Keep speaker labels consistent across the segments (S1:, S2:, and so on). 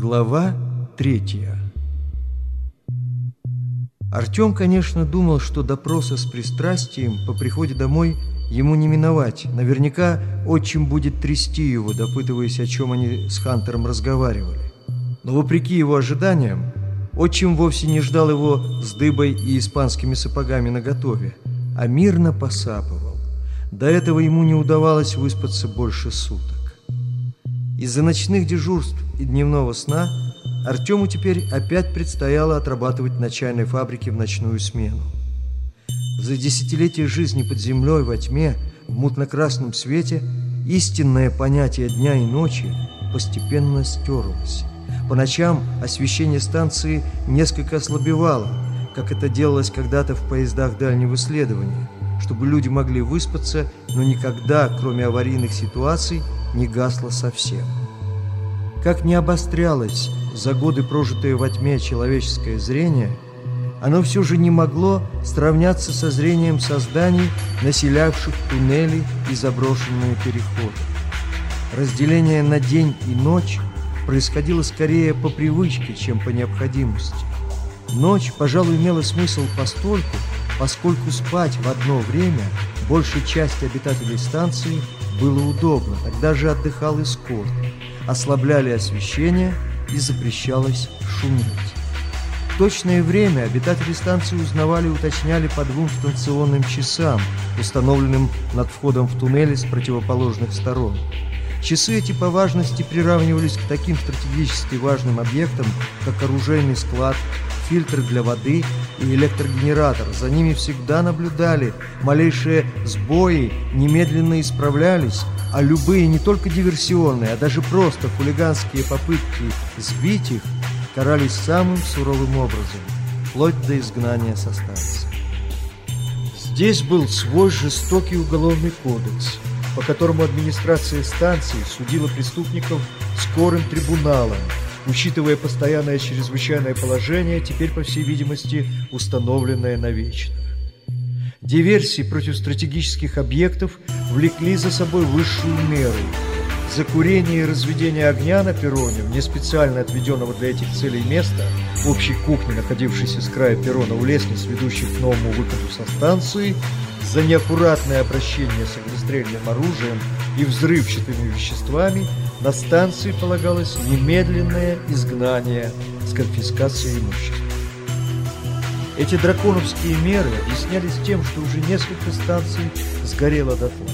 S1: Глава третья Артем, конечно, думал, что допроса с пристрастием по приходе домой ему не миновать. Наверняка отчим будет трясти его, допытываясь, о чем они с Хантером разговаривали. Но вопреки его ожиданиям, отчим вовсе не ждал его с дыбой и испанскими сапогами наготове, а мирно посапывал. До этого ему не удавалось выспаться больше суток. Из-за ночных дежурств и дневного сна Артему теперь опять предстояло отрабатывать на чайной фабрике в ночную смену. За десятилетия жизни под землей во тьме, в мутно-красном свете, истинное понятие дня и ночи постепенно стерлось. По ночам освещение станции несколько ослабевало, как это делалось когда-то в поездах дальнего следования, чтобы люди могли выспаться, но никогда, кроме аварийных ситуаций, не гасло совсем. Как не обострялось за годы, прожитые во тьме, человеческое зрение, оно все же не могло сравняться со зрением созданий, населявших туннели и заброшенные переходы. Разделение на день и ночь происходило скорее по привычке, чем по необходимости. Ночь, пожалуй, имела смысл постольку, поскольку спать в одно время большей части обитателей станции было удобно, тогда же отдыхал и скот, ослабляли освещение и запрещалось шуметь. Точное время обитатели станции узнавали и уточняли по двум станционным часам, установленным над входом в туннели с противоположных сторон. Часы эти по важности приравнивались к таким стратегически важным объектам, как оружейный склад, фильтр для воды и электрогенератор. За ними всегда наблюдали, малейшие сбои немедленно исправлялись, а любые не только диверсионные, а даже просто хулиганские попытки сбить их карались самым суровым образом, вплоть до изгнания со станции. Здесь был свой жестокий уголовный кодекс, по которому администрация станции судила преступников скорым трибуналом, учитывая постоянное чрезвычайное положение, теперь, по всей видимости, установленное навечно. Диверсии против стратегических объектов влекли за собой высшую меру. За курение и разведение огня на перроне, вне специально отведенного для этих целей места, общей кухни, находившейся с края перрона у лестниц, ведущих к новому выходу со станции, за неаккуратное обращение с огнестрельным оружием и взрывчатыми веществами на станции полагалось немедленное изгнание с конфискацией имущества. Эти драконовские меры объяснялись тем, что уже несколько станций сгорело дотла.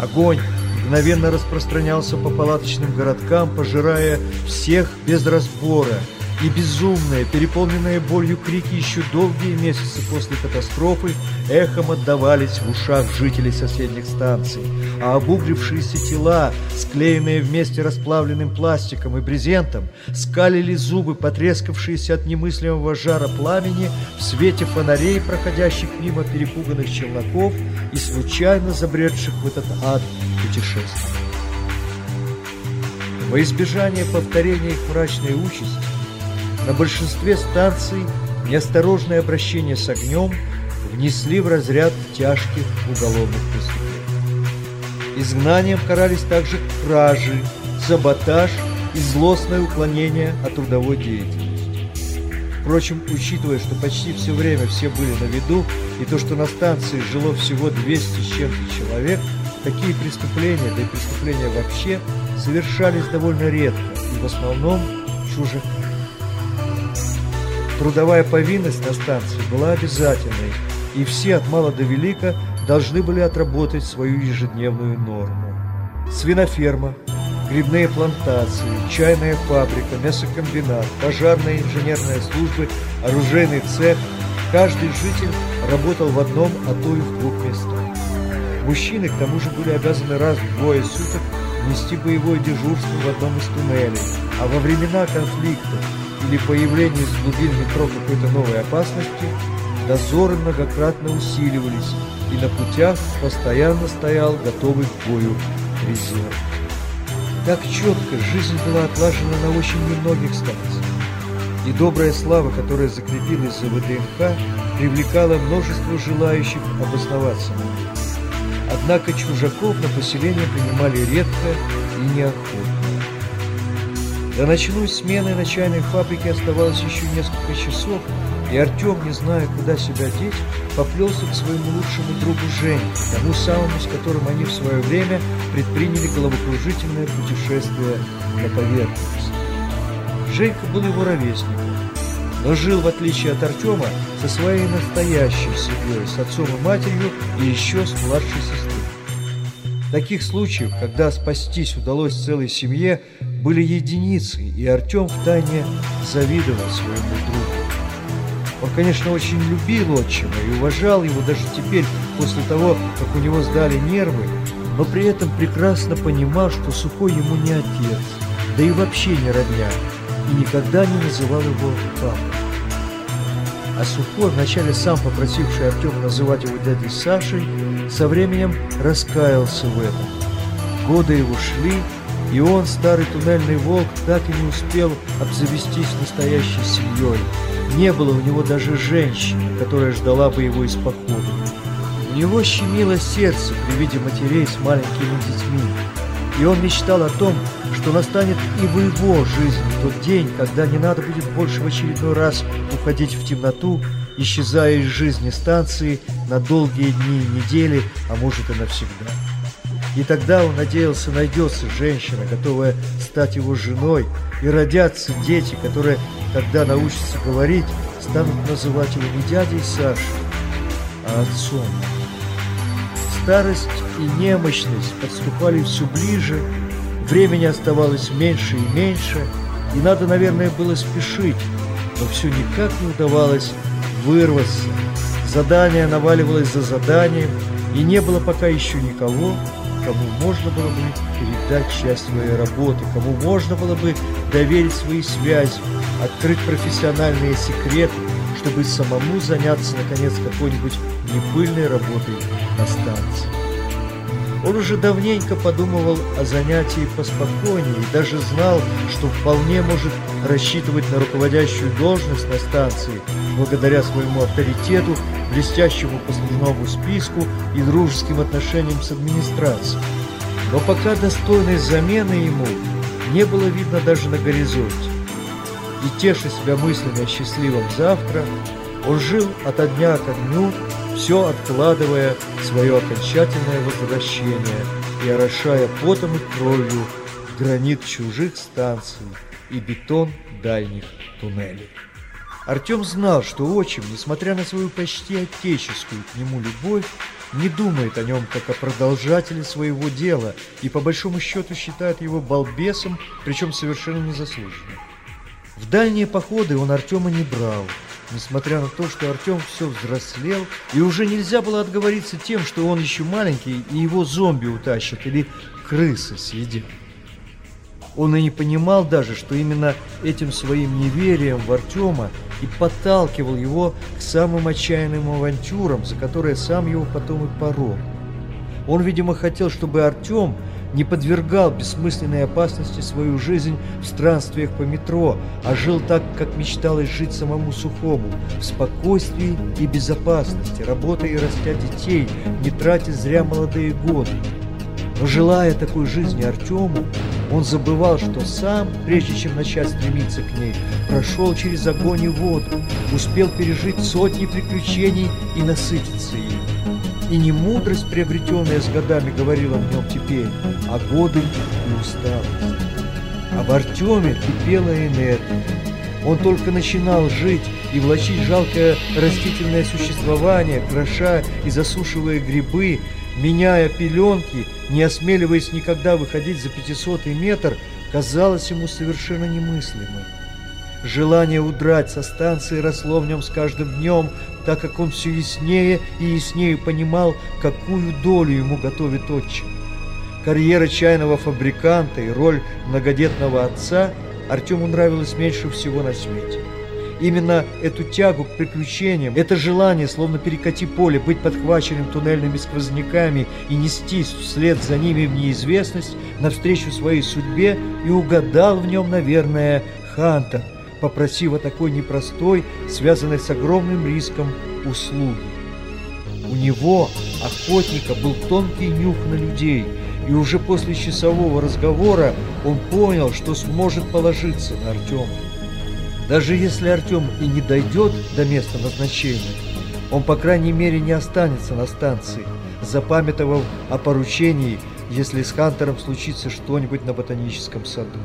S1: Огонь мгновенно распространялся по палаточным городкам, пожирая всех без разбора – и безумные, переполненные болью крики еще долгие месяцы после катастрофы эхом отдавались в ушах жителей соседних станций, а обуглившиеся тела, склеенные вместе расплавленным пластиком и брезентом, скалили зубы, потрескавшиеся от немыслимого жара пламени в свете фонарей, проходящих мимо перепуганных челноков и случайно забредших в этот ад путешествий. Во избежание повторения их мрачной участи на большинстве станций неосторожное обращение с огнем внесли в разряд тяжких уголовных преступлений. Изгнанием карались также кражи, саботаж и злостное уклонение от трудовой деятельности. Впрочем, учитывая, что почти все время все были на виду, и то, что на станции жило всего 200 с чем-то человек, такие преступления, да и преступления вообще, совершались довольно редко и в основном чужих Трудовая повинность на станции была обязательной, и все от мала до велика должны были отработать свою ежедневную норму. Свиноферма, грибные плантации, чайная фабрика, мясокомбинат, пожарная инженерная служба, оружейный цех. Каждый житель работал в одном, а то и в двух местах. Мужчины, к тому же, были обязаны раз в двое суток нести боевое дежурство в одном из туннелей, а во времена конфликтов или появления из глубин метро какой-то новой опасности, дозоры многократно усиливались, и на путях постоянно стоял готовый к бою резерв. Так четко жизнь была отлажена на очень немногих станциях, и добрая слава, которая закрепилась за ВДНХ, привлекала множество желающих обосноваться на ней. Однако чужаков на поселение принимали редко и неохотно. До ночной смены на чайной фабрике оставалось еще несколько часов, и Артем, не зная, куда себя деть, поплелся к своему лучшему другу Жене, тому самому, с которым они в свое время предприняли головокружительное путешествие на поверхность. Женька был его ровесником, но жил, в отличие от Артема, со своей настоящей семьей, с отцом и матерью и еще с младшей сестрой. Таких случаев, когда спастись удалось целой семье, были единицы, и Артем втайне завидовал своему другу. Он, конечно, очень любил отчима и уважал его даже теперь, после того, как у него сдали нервы, но при этом прекрасно понимал, что Сухой ему не отец, да и вообще не родня, и никогда не называл его папой. А Сухой, вначале сам попросивший Артема называть его дядей Сашей, со временем раскаялся в этом. Годы его шли, и он, старый туннельный волк, так и не успел обзавестись настоящей семьей. Не было у него даже женщины, которая ждала бы его из похода. У него щемило сердце при виде матерей с маленькими детьми, и он мечтал о том, что настанет и в его жизни тот день, когда не надо будет больше в очередной раз уходить в темноту, исчезая из жизни станции на долгие дни и недели, а может и навсегда. И тогда он надеялся, найдется женщина, готовая стать его женой, и родятся дети, которые, когда научатся говорить, станут называть его не дядей Сашей, а отцом. Старость и немощность подступали все ближе, времени оставалось меньше и меньше, и надо, наверное, было спешить, но все никак не удавалось вырваться. Задание наваливалось за заданием, и не было пока еще никого, кому можно было бы передать часть своей работы, кому можно было бы доверить свои связи, открыть профессиональные секреты, чтобы самому заняться, наконец, какой-нибудь непыльной работой на станции. Он уже давненько подумывал о занятии поспокойнее и даже знал, что вполне может рассчитывать на руководящую должность на станции благодаря своему авторитету, блестящему послужному списку и дружеским отношениям с администрацией. Но пока достойной замены ему не было видно даже на горизонте. И теша себя мысленно счастливым завтра, он жил ото дня ко дню, все откладывая свое окончательное возвращение и орошая потом и кровью гранит чужих станций и бетон дальних туннелей. Артем знал, что отчим, несмотря на свою почти отеческую к нему любовь, не думает о нем как о продолжателе своего дела и по большому счету считает его балбесом, причем совершенно незаслуженно. В дальние походы он Артема не брал, несмотря на то, что Артем все взрослел, и уже нельзя было отговориться тем, что он еще маленький, и его зомби утащат или крысы съедят. Он и не понимал даже, что именно этим своим неверием в Артема и подталкивал его к самым отчаянным авантюрам, за которые сам его потом и порол. Он, видимо, хотел, чтобы Артем не подвергал бессмысленной опасности свою жизнь в странствиях по метро, а жил так, как мечталось жить самому Сухому, в спокойствии и безопасности, работая и растя детей, не тратя зря молодые годы. Но желая такой жизни Артему, он забывал, что сам, прежде чем начать стремиться к ней, прошел через огонь и воду, успел пережить сотни приключений и насытиться ими. И не мудрость, приобретенная с годами, говорила в нем теперь, а годы и усталость. Об Артеме кипела энергия. Он только начинал жить и влачить жалкое растительное существование, кроша и засушивая грибы, меняя пеленки, не осмеливаясь никогда выходить за пятисотый метр, казалось ему совершенно немыслимым. Желание удрать со станции росло в нем с каждым днем, так как он все яснее и яснее понимал, какую долю ему готовит отчим. Карьера чайного фабриканта и роль многодетного отца Артему нравилась меньше всего на свете. Именно эту тягу к приключениям, это желание, словно перекати поле, быть подхваченным туннельными сквозняками и нестись вслед за ними в неизвестность, навстречу своей судьбе, и угадал в нем, наверное, Хантер – попросив о такой непростой, связанной с огромным риском, услуги. У него, охотника, был тонкий нюх на людей, и уже после часового разговора он понял, что сможет положиться на Артема. Даже если Артем и не дойдет до места назначения, он, по крайней мере, не останется на станции, запамятовав о поручении, если с Хантером случится что-нибудь на ботаническом саду.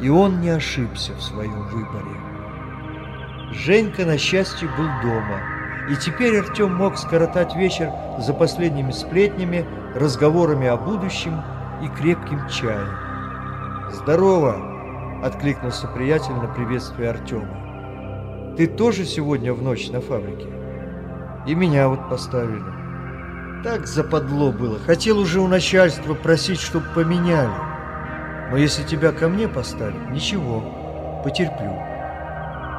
S1: И он не ошибся в своем выборе. Женька, на счастье, был дома, и теперь Артем мог скоротать вечер за последними сплетнями, разговорами о будущем и крепким чаем. «Здорово!» – откликнулся приятель на приветствие Артема. «Ты тоже сегодня в ночь на фабрике?» «И меня вот поставили». Так западло было. Хотел уже у начальства просить, чтобы поменяли. Но если тебя ко мне поставят, ничего, потерплю.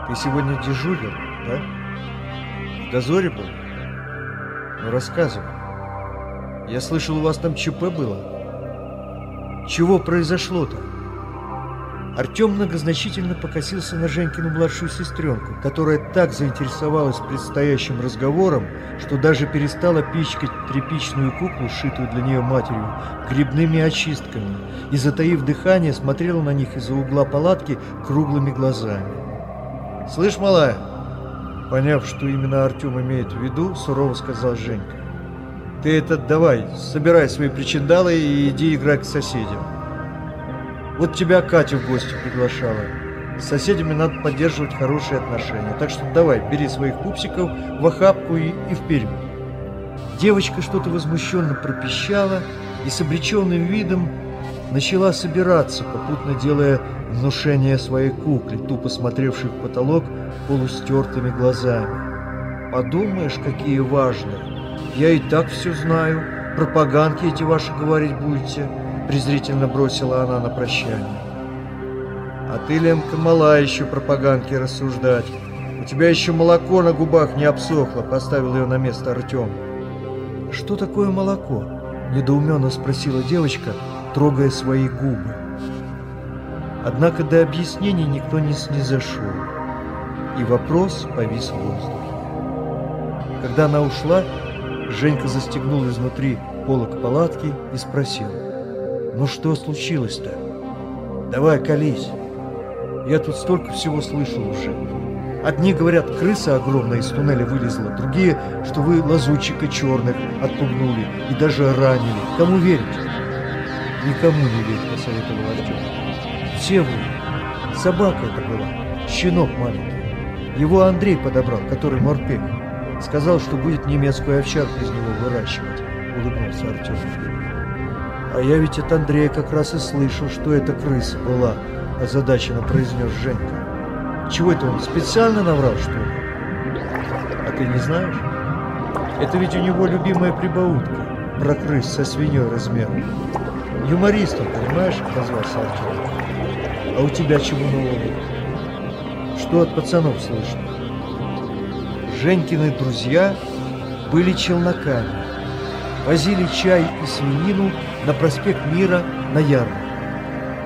S1: Ты сегодня дежурил, да? В дозоре был? Ну, рассказывай. Я слышал, у вас там ЧП было. Чего произошло-то? Артем многозначительно покосился на Женькину младшую сестренку, которая так заинтересовалась предстоящим разговором, что даже перестала пичкать тряпичную куклу, сшитую для нее матерью, грибными очистками, и, затаив дыхание, смотрела на них из-за угла палатки круглыми глазами. «Слышь, малая!» Поняв, что именно Артем имеет в виду, сурово сказал Женька. «Ты это давай, собирай свои причиндалы и иди играть к соседям». Вот тебя Катя в гости приглашала. С соседями надо поддерживать хорошие отношения. Так что давай, бери своих пупсиков в охапку и, и вперед. Девочка что-то возмущенно пропищала и с обреченным видом начала собираться, попутно делая внушение своей кукле, тупо смотревшей в потолок полустертыми глазами. «Подумаешь, какие важные! Я и так все знаю. Пропаганки эти ваши говорить будете» презрительно бросила она на прощание. А ты, Ленка, мала еще пропаганки рассуждать. У тебя еще молоко на губах не обсохло, поставил ее на место Артем. Что такое молоко? Недоуменно спросила девочка, трогая свои губы. Однако до объяснений никто не снизошел, и вопрос повис в воздухе. Когда она ушла, Женька застегнул изнутри полок палатки и спросил. Ну что случилось-то? Давай, колись. Я тут столько всего слышал уже. Одни говорят, крыса огромная из туннеля вылезла, другие, что вы лазутчика черных отпугнули и даже ранили. Кому верить? Никому не верить, посоветовал Артем. Все вы. Собака это была, щенок маленький. Его Андрей подобрал, который морпех. Сказал, что будет немецкую овчарку из него выращивать, улыбнулся Артем. А я ведь от Андрея как раз и слышал, что это крыса была, озадаченно произнес Женька. Чего это он, специально наврал, что ли? А ты не знаешь? Это ведь у него любимая прибаутка про крыс со свиньей размером. Юморист он, понимаешь, отозвался Артем. А у тебя чего нового? Что от пацанов слышно? Женькины друзья были челноками возили чай и свинину на проспект Мира на ярмарку.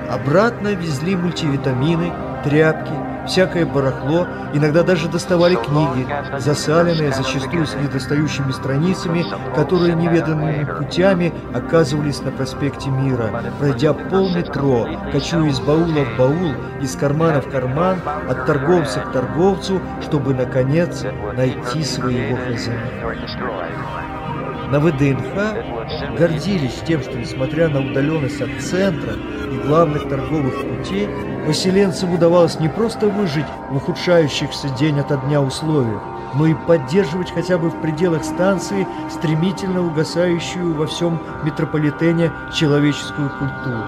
S1: Обратно везли мультивитамины, тряпки, всякое барахло, иногда даже доставали книги, засаленные, зачастую с недостающими страницами, которые неведанными путями оказывались на проспекте Мира, пройдя полметро, кочуя из баула в баул, из кармана в карман, от торговца к торговцу, чтобы, наконец, найти своего хозяина. На ВДНХ гордились тем, что, несмотря на удаленность от центра и главных торговых путей, поселенцам удавалось не просто выжить в ухудшающихся день ото дня условиях, но и поддерживать хотя бы в пределах станции стремительно угасающую во всем метрополитене человеческую культуру.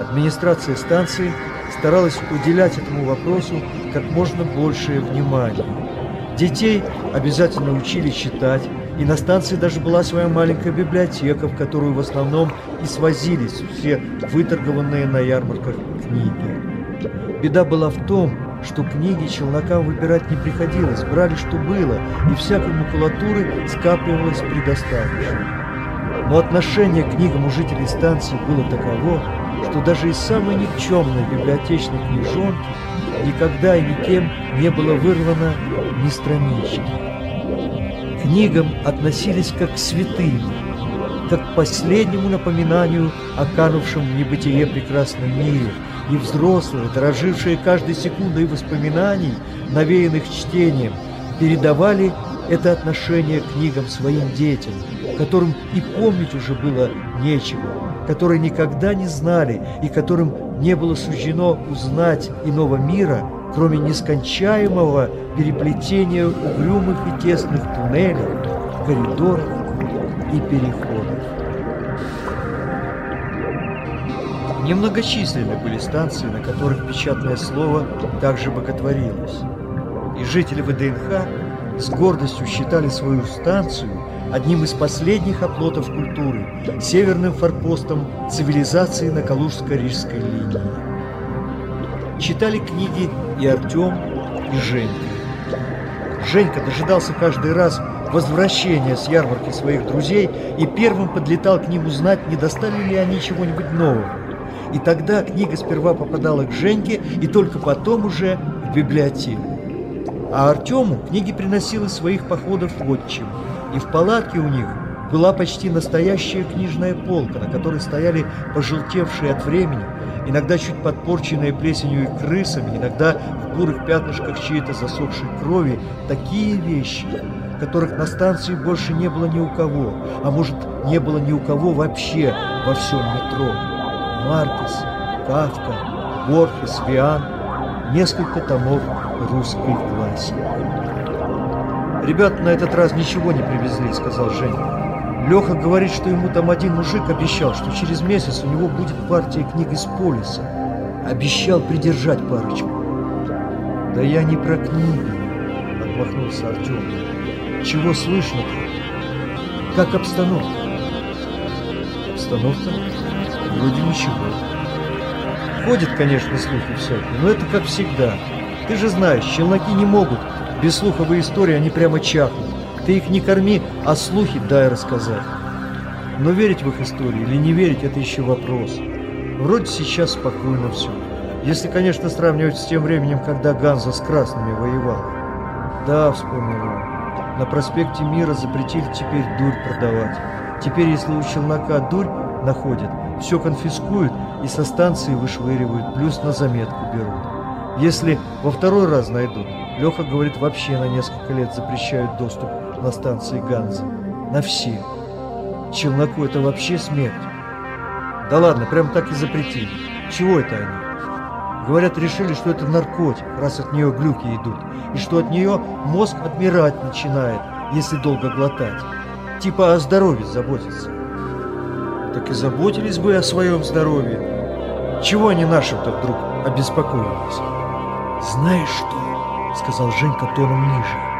S1: Администрация станции старалась уделять этому вопросу как можно большее внимание. Детей обязательно учили читать, и на станции даже была своя маленькая библиотека, в которую в основном и свозились все выторгованные на ярмарках книги. Беда была в том, что книги челнокам выбирать не приходилось, брали что было, и всякой макулатуры скапливалось предостаточно. Но отношение к книгам у жителей станции было таково, что даже из самой никчемной библиотечной книжонки никогда и никем не было вырвано ни странички. Книгам относились как к святым, как к последнему напоминанию о канувшем в небытие прекрасном мире, и взрослые, дорожившие каждой секундой воспоминаний, навеянных чтением, передавали это отношение к книгам своим детям, которым и помнить уже было нечего, которые никогда не знали и которым не было суждено узнать иного мира, кроме нескончаемого переплетения угрюмых и тесных туннелей, коридоров и переходов. Немногочисленны были станции, на которых печатное слово также боготворилось. И жители ВДНХ с гордостью считали свою станцию одним из последних оплотов культуры, северным форпостом цивилизации на Калужско-Рижской линии. Читали книги и Артем, и Женька. Женька дожидался каждый раз возвращения с ярмарки своих друзей и первым подлетал к ним узнать, не достали ли они чего-нибудь нового. И тогда книга сперва попадала к Женьке и только потом уже в библиотеку. А Артему книги приносил из своих походов отчим. И в палатке у них была почти настоящая книжная полка, на которой стояли пожелтевшие от времени, иногда чуть подпорченные плесенью и крысами, иногда в бурых пятнышках чьей-то засохшей крови, такие вещи, которых на станции больше не было ни у кого, а может, не было ни у кого вообще во всем метро. Маркес, Кавка, Борхес, Виан, несколько томов русской классики. «Ребята на этот раз ничего не привезли», — сказал Женя. «Леха говорит, что ему там один мужик обещал, что через месяц у него будет партия книг из полиса. Обещал придержать парочку». «Да я не про книги», — отмахнулся Артем. «Чего слышно-то? Как обстановка?» «Обстановка? Вроде ничего». Ходят, конечно, слухи всякие, но это как всегда. Ты же знаешь, челноки не могут. Без слуховой истории они прямо чахнут. Ты их не корми, а слухи дай рассказать. Но верить в их истории или не верить – это еще вопрос. Вроде сейчас спокойно все. Если, конечно, сравнивать с тем временем, когда Ганза с красными воевал. Да, вспомнил. На проспекте Мира запретили теперь дурь продавать. Теперь, если у челнока дурь находят, все конфискуют и со станции вышвыривают, плюс на заметку берут. Если во второй раз найдут, Леха говорит, вообще на несколько лет запрещают доступ на станции Ганзы. На все. Челноку это вообще смерть. Да ладно, прям так и запретили. Чего это они? Говорят, решили, что это наркотик, раз от нее глюки идут, и что от нее мозг отмирать начинает, если долго глотать. Типа о здоровье заботиться. Так и заботились бы о своем здоровье. Чего они нашим-то вдруг обеспокоились? «Знаешь что?» — сказал Женька тоном ниже.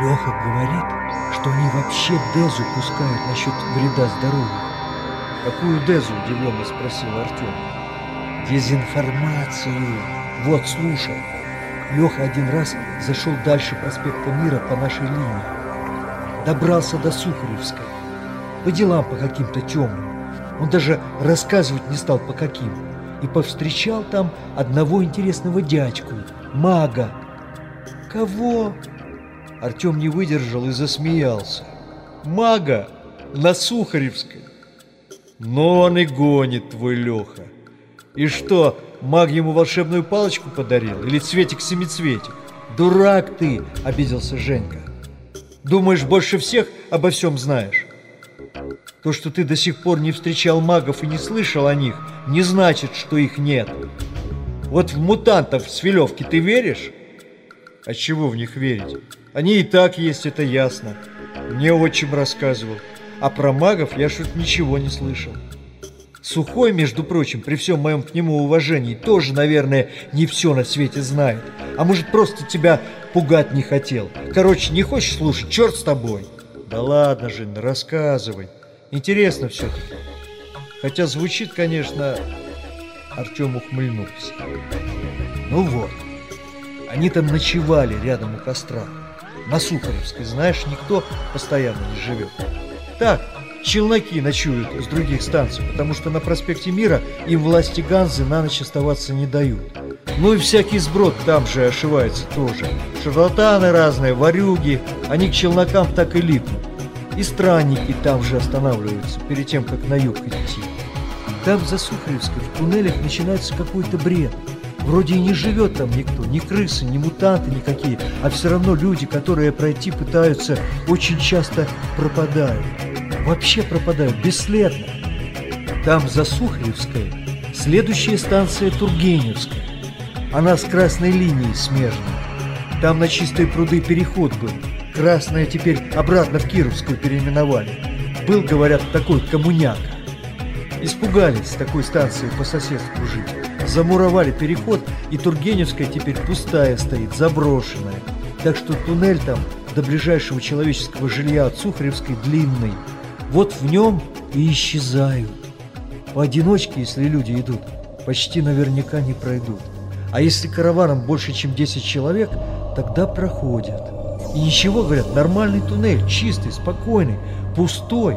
S1: «Леха говорит, что они вообще Дезу пускают насчет вреда здоровью». «Какую Дезу?» — удивленно спросил Артем. «Дезинформацию. Вот, слушай. Леха один раз зашел дальше проспекта Мира по нашей линии. Добрался до Сухаревской. По делам по каким-то темным. Он даже рассказывать не стал по каким и повстречал там одного интересного дядьку, мага. Кого? Артем не выдержал и засмеялся. Мага на Сухаревской. Но он и гонит твой Леха. И что, маг ему волшебную палочку подарил? Или цветик-семицветик? Дурак ты, обиделся Женька. Думаешь, больше всех обо всем знаешь? То, что ты до сих пор не встречал магов и не слышал о них, не значит, что их нет. Вот в мутантов с Филевки ты веришь? А чего в них верить? Они и так есть, это ясно. Мне отчим рассказывал. А про магов я что-то ничего не слышал. Сухой, между прочим, при всем моем к нему уважении, тоже, наверное, не все на свете знает. А может, просто тебя пугать не хотел. Короче, не хочешь слушать, черт с тобой. Да ладно, Жень, рассказывай. Интересно все-таки. Хотя звучит, конечно, Артем ухмыльнулся. Ну вот, они там ночевали рядом у костра. На Сухаревской, знаешь, никто постоянно не живет. Так, челноки ночуют с других станций, потому что на проспекте Мира им власти Ганзы на ночь оставаться не дают. Ну и всякий сброд там же ошивается тоже. Шарлатаны разные, ворюги, они к челнокам так и липнут. И странники там же останавливаются, перед тем, как на юг идти. Там, за Сухаревской, в туннелях начинается какой-то бред. Вроде и не живет там никто, ни крысы, ни мутанты никакие, а все равно люди, которые пройти пытаются, очень часто пропадают. Вообще пропадают, бесследно. Там, за Сухаревской, следующая станция Тургеневская. Она с красной линией смежна. Там на чистые пруды переход был. Красная теперь обратно в Кировскую переименовали. Был, говорят, такой коммуняка. Испугались такой станции по соседству жить. Замуровали переход, и Тургеневская теперь пустая стоит, заброшенная. Так что туннель там до ближайшего человеческого жилья от Сухаревской длинный. Вот в нем и исчезают. Поодиночке, если люди идут, почти наверняка не пройдут. А если караваном больше, чем 10 человек, тогда проходят. И ничего, говорят, нормальный туннель, чистый, спокойный, пустой.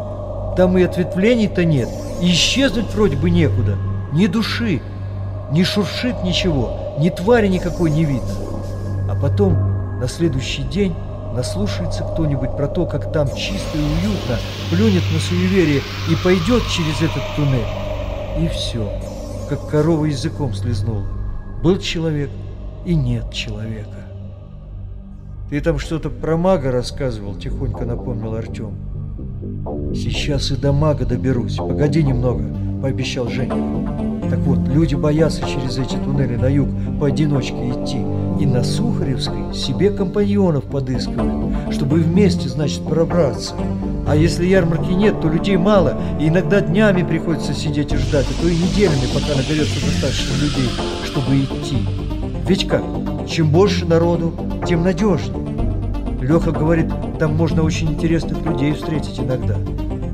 S1: Там и ответвлений-то нет, и исчезнуть вроде бы некуда. Ни души, не шуршит ничего, ни твари никакой не видно. А потом, на следующий день, наслушается кто-нибудь про то, как там чисто и уютно, плюнет на суеверие и пойдет через этот туннель. И все, как корова языком слезнула. Был человек и нет человека. «Ты там что-то про мага рассказывал», — тихонько напомнил Артем. «Сейчас и до мага доберусь. Погоди немного», — пообещал Женя. Так вот, люди боятся через эти туннели на юг поодиночке идти. И на Сухаревской себе компаньонов подыскивают, чтобы вместе, значит, пробраться. А если ярмарки нет, то людей мало, и иногда днями приходится сидеть и ждать, а то и неделями, пока наберется достаточно людей, чтобы идти. Ведь как? Чем больше народу, тем надежнее. Леха говорит, там можно очень интересных людей встретить иногда.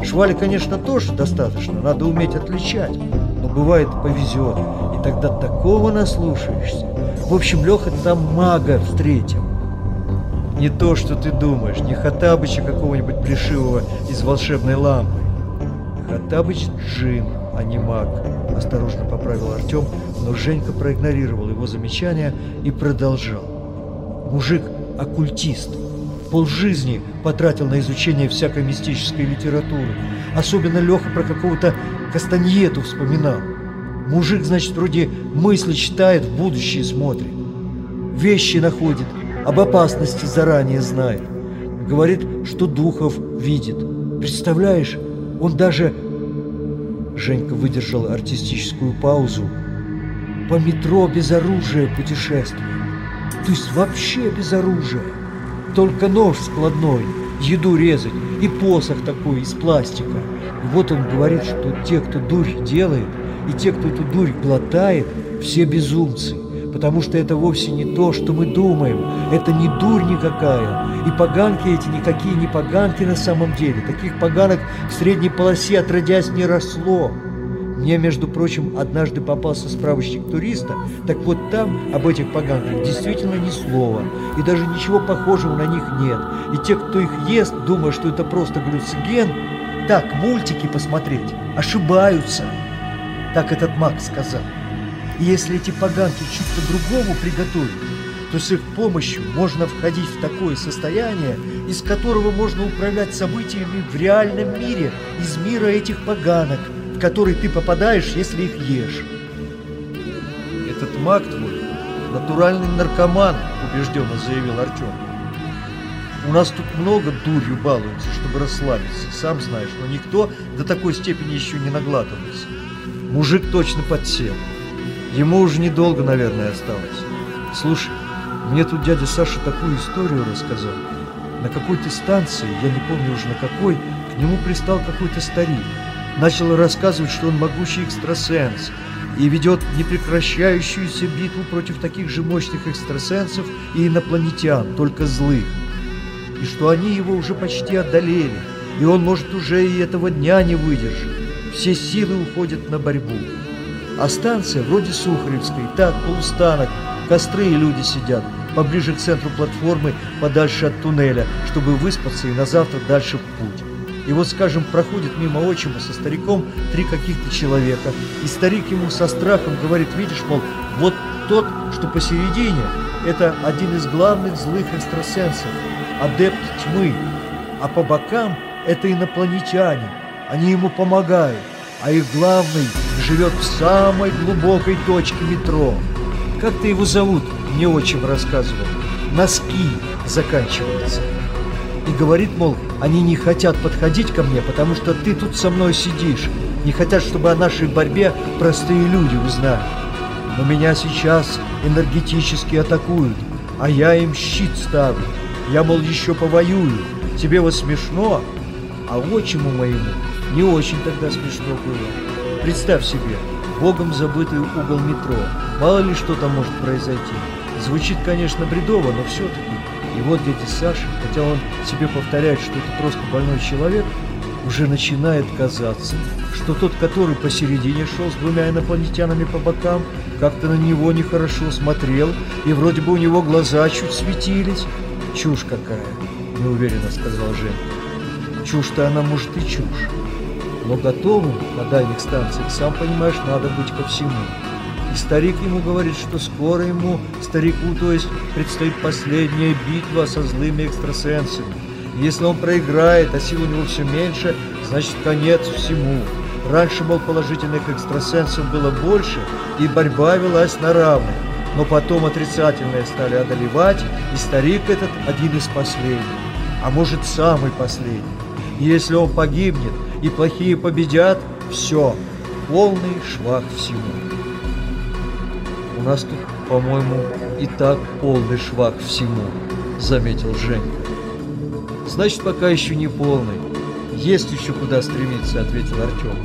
S1: Швали, конечно, тоже достаточно, надо уметь отличать. Но бывает повезет, и тогда такого наслушаешься. В общем, Леха там мага встретил. Не то, что ты думаешь, не Хатабыча какого-нибудь плешивого из волшебной лампы. Хатабыч джин, а не маг, осторожно поправил Артем, но Женька проигнорировал его замечание и продолжал. Мужик – оккультист. Полжизни потратил на изучение всякой мистической литературы. Особенно Леха про какого-то Кастаньету вспоминал. Мужик, значит, вроде мысли читает, в будущее смотрит. Вещи находит, об опасности заранее знает. Говорит, что духов видит. Представляешь, он даже... Женька выдержал артистическую паузу. По метро без оружия путешествует. То есть вообще без оружия. Только нож складной, еду резать и посох такой из пластика. И вот он говорит, что те, кто дурь делает, и те, кто эту дурь глотает, все безумцы потому что это вовсе не то, что мы думаем. Это не дурь никакая. И поганки эти никакие не поганки на самом деле. Таких поганок в средней полосе отродясь не росло. Мне, между прочим, однажды попался справочник туриста, так вот там об этих поганках действительно ни слова, и даже ничего похожего на них нет. И те, кто их ест, думая, что это просто глюцинген, так, мультики посмотреть, ошибаются. Так этот маг сказал. И если эти поганки чуть по-другому приготовить, то с их помощью можно входить в такое состояние, из которого можно управлять событиями в реальном мире, из мира этих поганок, который ты попадаешь, если их ешь. Этот маг твой – натуральный наркоман, убежденно заявил Артем. У нас тут много дурью балуется, чтобы расслабиться, сам знаешь, но никто до такой степени еще не наглатывался. Мужик точно подсел. Ему уже недолго, наверное, осталось. Слушай, мне тут дядя Саша такую историю рассказал. На какой-то станции, я не помню уже на какой, к нему пристал какой-то старик. Начал рассказывать, что он могучий экстрасенс и ведет непрекращающуюся битву против таких же мощных экстрасенсов и инопланетян, только злых. И что они его уже почти одолели, и он, может, уже и этого дня не выдержит. Все силы уходят на борьбу. А станция вроде Сухаревской, так, полустанок, костры и люди сидят, поближе к центру платформы, подальше от туннеля, чтобы выспаться и на завтра дальше в путь. И вот, скажем, проходит мимо отчима со стариком три каких-то человека, и старик ему со страхом говорит, видишь, мол, вот тот, что посередине, это один из главных злых экстрасенсов, адепт тьмы, а по бокам это инопланетяне, они ему помогают, а их главный живет в самой глубокой точке метро. Как ты его зовут? Мне отчим рассказывал. Носки заканчивается. И говорит, мол, они не хотят подходить ко мне, потому что ты тут со мной сидишь. Не хотят, чтобы о нашей борьбе простые люди узнали. Но меня сейчас энергетически атакуют, а я им щит ставлю. Я, мол, еще повоюю. Тебе вот смешно, а отчиму моему не очень тогда смешно было. Представь себе, богом забытый угол метро. Мало ли что там может произойти. Звучит, конечно, бредово, но все-таки. И вот дядя Саша, хотя он себе повторяет, что это просто больной человек, уже начинает казаться, что тот, который посередине шел с двумя инопланетянами по бокам, как-то на него нехорошо смотрел, и вроде бы у него глаза чуть светились. Чушь какая, неуверенно сказал Женя. Чушь-то она может и чушь. Но готовым на дальних станциях, сам понимаешь, надо быть ко всему. И старик ему говорит, что скоро ему, старику, то есть, предстоит последняя битва со злыми экстрасенсами. Если он проиграет, а сил у него все меньше, значит конец всему. Раньше, мол, положительных экстрасенсов было больше, и борьба велась на равных. Но потом отрицательные стали одолевать, и старик этот один из последних, а может самый последний. И если он погибнет, и плохие победят, все, полный швах всему. У нас тут, по-моему, и так полный швах всему, заметил Женька. Значит, пока еще не полный. Есть еще куда стремиться, ответил Артем.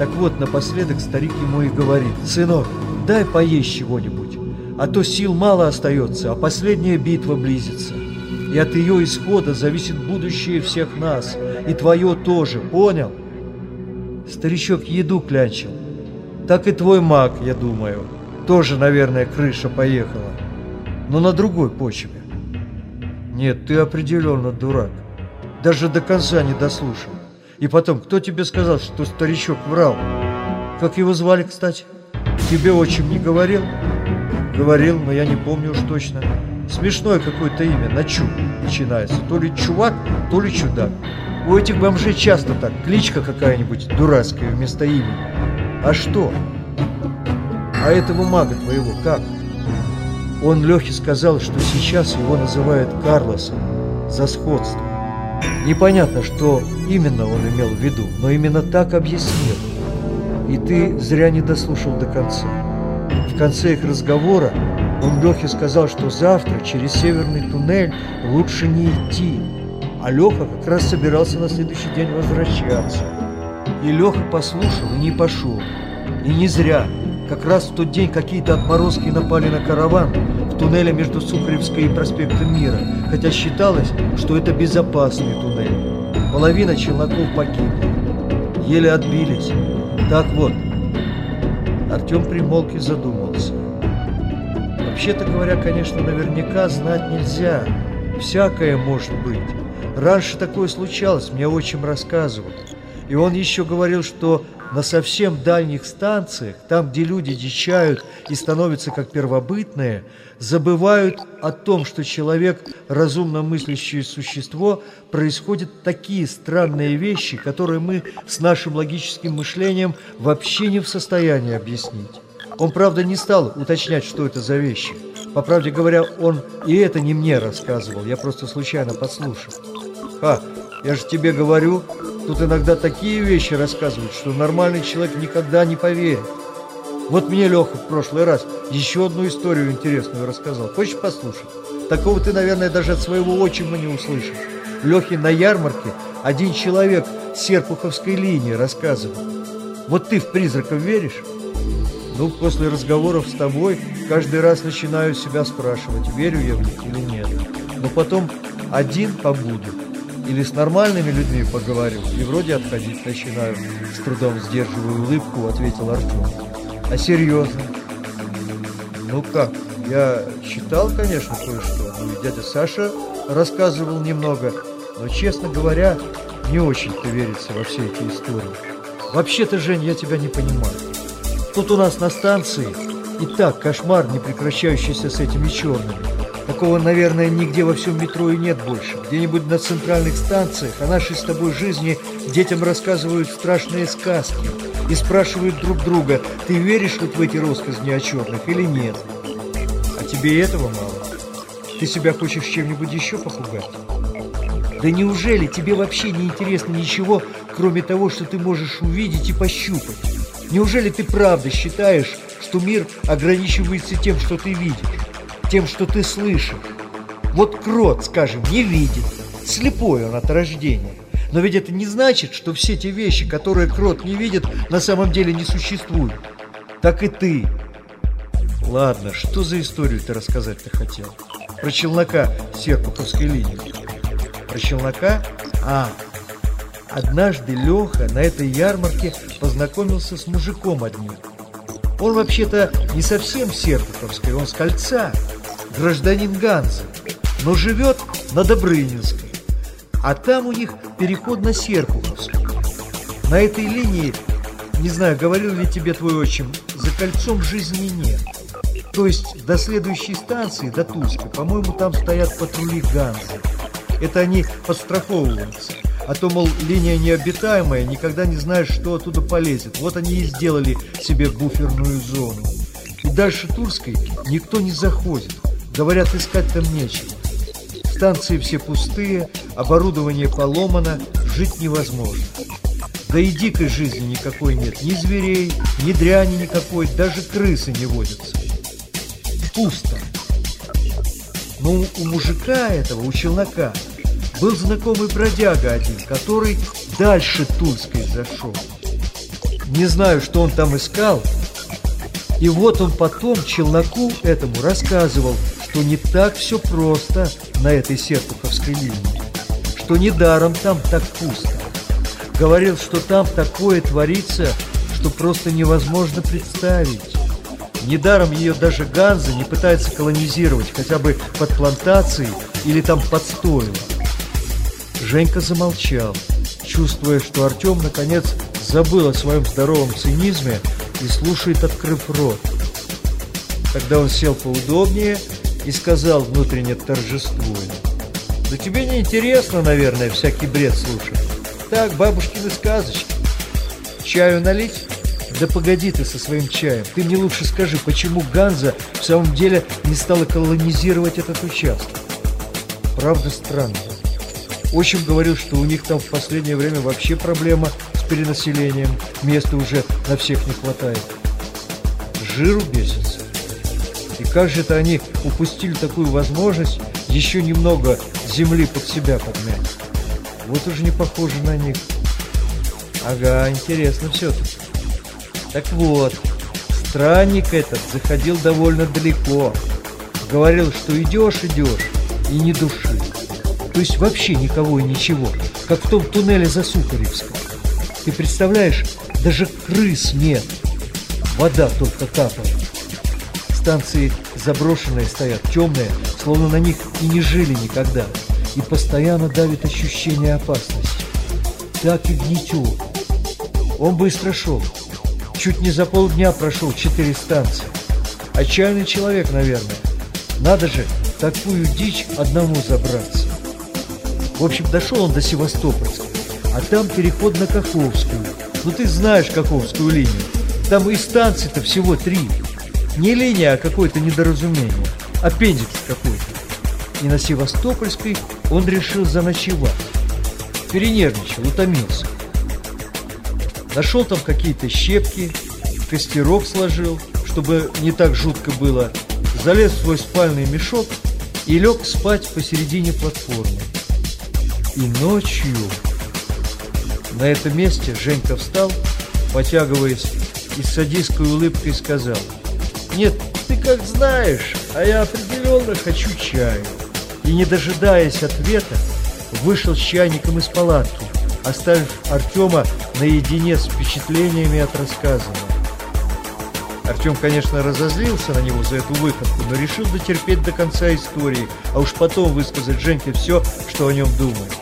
S1: Так вот, напоследок старик ему и говорит, сынок, дай поесть чего-нибудь, а то сил мало остается, а последняя битва близится. И от ее исхода зависит будущее всех нас, и твое тоже, понял? Старичок еду клянчил. Так и твой маг, я думаю. Тоже, наверное, крыша поехала. Но на другой почве. Нет, ты определенно дурак. Даже до конца не дослушал. И потом, кто тебе сказал, что старичок врал? Как его звали, кстати? Тебе очень не говорил? Говорил, но я не помню уж точно. Смешное какое-то имя, на чу начинается. То ли чувак, то ли чудак. У этих бомжей часто так, кличка какая-нибудь дурацкая вместо имени. А что? А этого мага твоего как? Он Лехе сказал, что сейчас его называют Карлосом за сходство. Непонятно, что именно он имел в виду, но именно так объяснил. И ты зря не дослушал до конца. В конце их разговора он Лехе сказал, что завтра через северный туннель лучше не идти. А Леха как раз собирался на следующий день возвращаться. И Леха послушал и не пошел. И не зря. Как раз в тот день какие-то отморозки напали на караван в туннеле между Сухаревской и проспектом Мира, хотя считалось, что это безопасный туннель. Половина челноков погибла. Еле отбились. Так вот, Артем примолк и задумался. Вообще-то говоря, конечно, наверняка знать нельзя. Всякое может быть. Раньше такое случалось, мне отчим рассказывал. И он еще говорил, что на совсем дальних станциях, там, где люди дичают и становятся как первобытные, забывают о том, что человек – разумно мыслящее существо, происходят такие странные вещи, которые мы с нашим логическим мышлением вообще не в состоянии объяснить. Он, правда, не стал уточнять, что это за вещи. По правде говоря, он и это не мне рассказывал, я просто случайно подслушал. «Ха, я же тебе говорю, тут иногда такие вещи рассказывают, что нормальный человек никогда не поверит. Вот мне Леха в прошлый раз еще одну историю интересную рассказал. Хочешь послушать? Такого ты, наверное, даже от своего отчима не услышишь. Лехи на ярмарке один человек с Серпуховской линии рассказывал. Вот ты в призраков веришь? Ну, после разговоров с тобой каждый раз начинаю себя спрашивать, верю я в них или нет. Но потом один побуду или с нормальными людьми поговорю и вроде отходить начинаю. С трудом сдерживая улыбку, ответил Артем. А серьезно? Ну как, я читал, конечно, кое-что. Ну, дядя Саша рассказывал немного. Но, честно говоря, не очень-то верится во все эти истории. Вообще-то, Жень, я тебя не понимаю. Тут у нас на станции и так кошмар, не прекращающийся с этими черными. Такого, наверное, нигде во всем метро и нет больше. Где-нибудь на центральных станциях о нашей с тобой жизни детям рассказывают страшные сказки и спрашивают друг друга, ты веришь вот в эти россказни о черных или нет? А тебе этого мало? Ты себя хочешь чем-нибудь еще попугать? Да неужели тебе вообще не интересно ничего, кроме того, что ты можешь увидеть и пощупать? Неужели ты правда считаешь, что мир ограничивается тем, что ты видишь, тем, что ты слышишь? Вот крот, скажем, не видит, слепой он от рождения. Но ведь это не значит, что все те вещи, которые крот не видит, на самом деле не существуют. Так и ты. Ладно, что за историю ты рассказать-то хотел? Про челнока Серпуховской линии. Про челнока? А, однажды Леха на этой ярмарке познакомился с мужиком одним. Он вообще-то не совсем Серпуховской, он с кольца, гражданин Ганзы, но живет на Добрынинской. А там у них переход на Серпуховскую. На этой линии, не знаю, говорил ли тебе твой отчим, за кольцом жизни нет. То есть до следующей станции, до Тульской, по-моему, там стоят патрули Ганзы. Это они подстраховываются. А то, мол, линия необитаемая, никогда не знаешь, что оттуда полезет. Вот они и сделали себе буферную зону. И дальше Турской никто не заходит. Говорят, искать там нечего. Станции все пустые, оборудование поломано, жить невозможно. Да и дикой жизни никакой нет. Ни зверей, ни дряни никакой, даже крысы не водятся. Пусто. Но у мужика этого, у челнока, был знакомый бродяга один, который дальше Тульской зашел. Не знаю, что он там искал. И вот он потом челноку этому рассказывал, что не так все просто на этой Серпуховской линии, что недаром там так пусто. Говорил, что там такое творится, что просто невозможно представить. Недаром ее даже Ганза не пытается колонизировать, хотя бы под плантацией или там под стойлом. Женька замолчал, чувствуя, что Артем, наконец, забыл о своем здоровом цинизме и слушает, открыв рот. Тогда он сел поудобнее и сказал, внутренне торжествуя, «Да тебе не интересно, наверное, всякий бред слушать. Так, бабушкины сказочки. Чаю налить?» «Да погоди ты со своим чаем. Ты мне лучше скажи, почему Ганза в самом деле не стала колонизировать этот участок?» «Правда странно. Отчим говорил, что у них там в последнее время вообще проблема с перенаселением. Места уже на всех не хватает. Жиру бесится. Как же это они упустили такую возможность еще немного земли под себя подмять? Вот уже не похоже на них. Ага, интересно все-таки. Так вот, странник этот заходил довольно далеко. Говорил, что идешь, идешь, и не души. То есть вообще никого и ничего, как в том туннеле за Сухаревском. Ты представляешь, даже крыс нет. Вода только капает. Станции заброшенные стоят, темные, словно на них и не жили никогда. И постоянно давит ощущение опасности. Так и гнетет. Он быстро шел. Чуть не за полдня прошел четыре станции. Отчаянный человек, наверное. Надо же такую дичь одному забраться. В общем, дошел он до Севастопольска, а там переход на Каховскую. Ну, ты знаешь Каховскую линию. Там и станций-то всего три. Не линия, а какое-то недоразумение. Аппендикс какой-то. И на Севастопольской он решил заночевать. Перенервничал, утомился. Нашел там какие-то щепки, костерок сложил, чтобы не так жутко было. Залез в свой спальный мешок и лег спать посередине платформы. И ночью... На этом месте Женька встал, потягиваясь, и с садистской улыбкой сказал, «Нет, ты как знаешь, а я определенно хочу чаю». И, не дожидаясь ответа, вышел с чайником из палатки, оставив Артема наедине с впечатлениями от рассказанного. Артем, конечно, разозлился на него за эту выходку, но решил дотерпеть до конца истории, а уж потом высказать Женьке все, что о нем думает.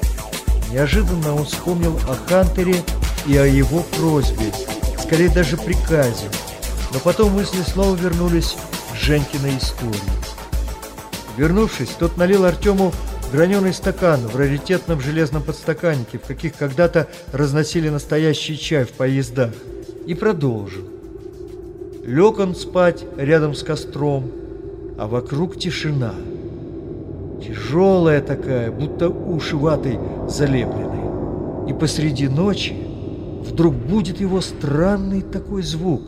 S1: Неожиданно он вспомнил о Хантере и о его просьбе, скорее даже приказе. Но потом мысли снова вернулись к Женькиной истории. Вернувшись, тот налил Артему граненый стакан в раритетном железном подстаканнике, в каких когда-то разносили настоящий чай в поездах, и продолжил. Лег он спать рядом с костром, а вокруг тишина. Тяжелая такая, будто уши ватой залеплены. И посреди ночи вдруг будет его странный такой звук,